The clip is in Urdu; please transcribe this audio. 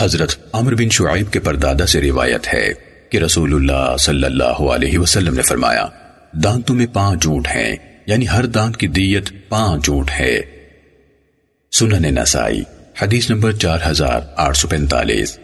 حضرت عمر بن شعیب کے پردادا سے روایت ہے کہ رسول اللہ صلی اللہ علیہ وسلم نے فرمایا، دانتوں میں پانچ اونٹ ہیں یعنی ہر دانت کی دیت پانچ اونٹ ہے۔ سنن نسائی، حدیث نمبر چار ہزار آٹھ سو پینتالیس۔